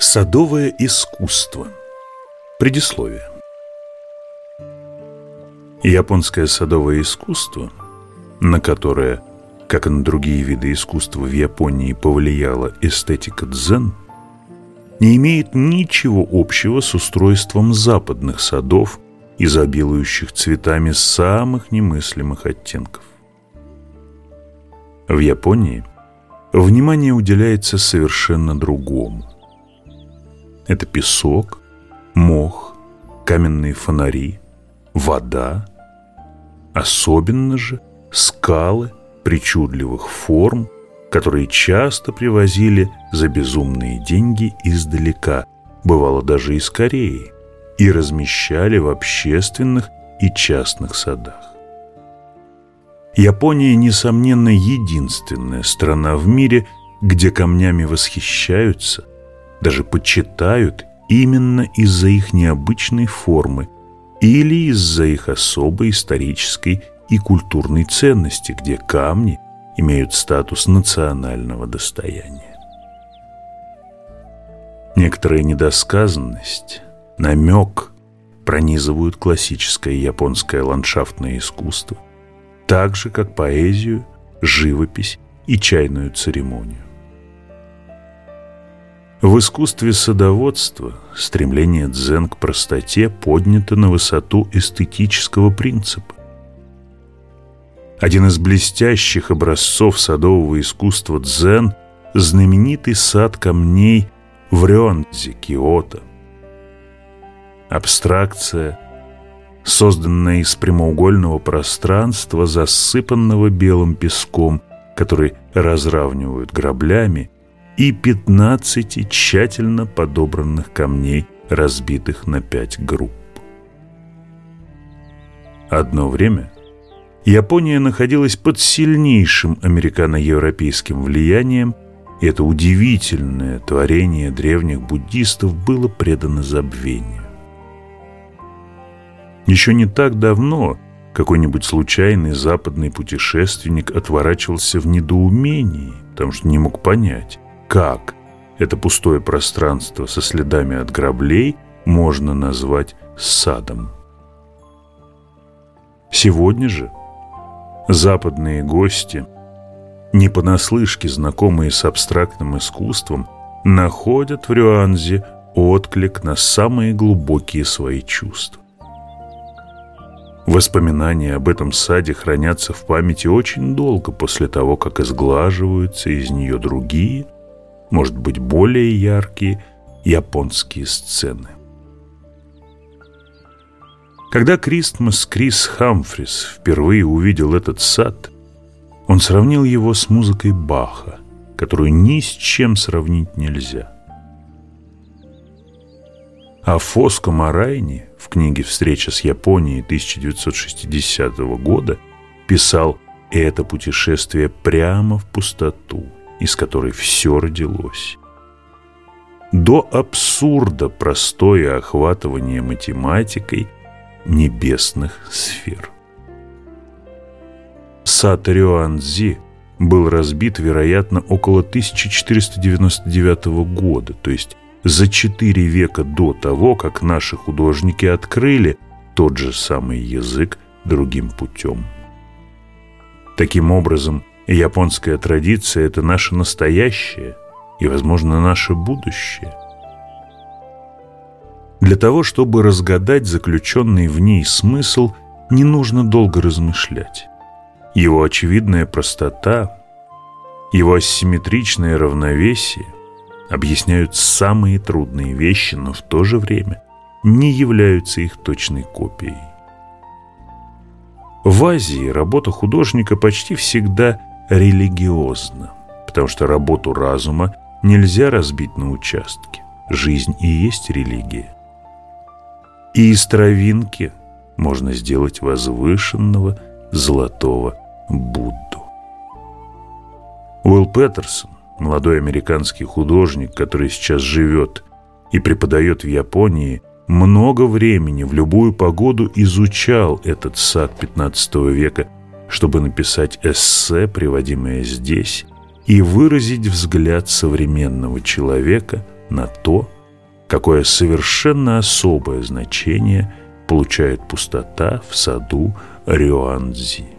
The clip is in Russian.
Садовое искусство. Предисловие. Японское садовое искусство, на которое, как и на другие виды искусства в Японии, повлияла эстетика дзен, не имеет ничего общего с устройством западных садов, изобилующих цветами самых немыслимых оттенков. В Японии внимание уделяется совершенно другому. Это песок, мох, каменные фонари, вода, особенно же скалы причудливых форм, которые часто привозили за безумные деньги издалека, бывало даже из Кореи, и размещали в общественных и частных садах. Япония, несомненно, единственная страна в мире, где камнями восхищаются, даже почитают именно из-за их необычной формы или из-за их особой исторической и культурной ценности, где камни имеют статус национального достояния. Некоторая недосказанность, намек пронизывают классическое японское ландшафтное искусство, так же, как поэзию, живопись и чайную церемонию. В искусстве садоводства стремление дзен к простоте поднято на высоту эстетического принципа. Один из блестящих образцов садового искусства дзен – знаменитый сад камней в Рёнзе, Киото. Абстракция, созданная из прямоугольного пространства, засыпанного белым песком, который разравнивают граблями – и 15 тщательно подобранных камней, разбитых на пять групп. Одно время Япония находилась под сильнейшим американо-европейским влиянием, и это удивительное творение древних буддистов было предано забвению. Еще не так давно какой-нибудь случайный западный путешественник отворачивался в недоумении, потому что не мог понять, как это пустое пространство со следами от граблей можно назвать садом. Сегодня же западные гости, не понаслышке знакомые с абстрактным искусством, находят в Рюанзе отклик на самые глубокие свои чувства. Воспоминания об этом саде хранятся в памяти очень долго после того, как изглаживаются из нее другие – может быть, более яркие японские сцены. Когда Кристмас Крис Хамфрис впервые увидел этот сад, он сравнил его с музыкой Баха, которую ни с чем сравнить нельзя. А Фоско Марайни в книге «Встреча с Японией» 1960 года писал «Это путешествие прямо в пустоту, из которой все родилось. До абсурда простое охватывание математикой небесных сфер. Сад был разбит, вероятно, около 1499 года, то есть за четыре века до того, как наши художники открыли тот же самый язык другим путем. Таким образом, Японская традиция – это наше настоящее и, возможно, наше будущее. Для того, чтобы разгадать заключенный в ней смысл, не нужно долго размышлять. Его очевидная простота, его асимметричное равновесие объясняют самые трудные вещи, но в то же время не являются их точной копией. В Азии работа художника почти всегда религиозно, потому что работу разума нельзя разбить на участки. Жизнь и есть религия. И из травинки можно сделать возвышенного золотого Будду. Уилл Петерсон, молодой американский художник, который сейчас живет и преподает в Японии, много времени в любую погоду изучал этот сад 15 века чтобы написать эссе, приводимое здесь, и выразить взгляд современного человека на то, какое совершенно особое значение получает пустота в саду Рюанзи.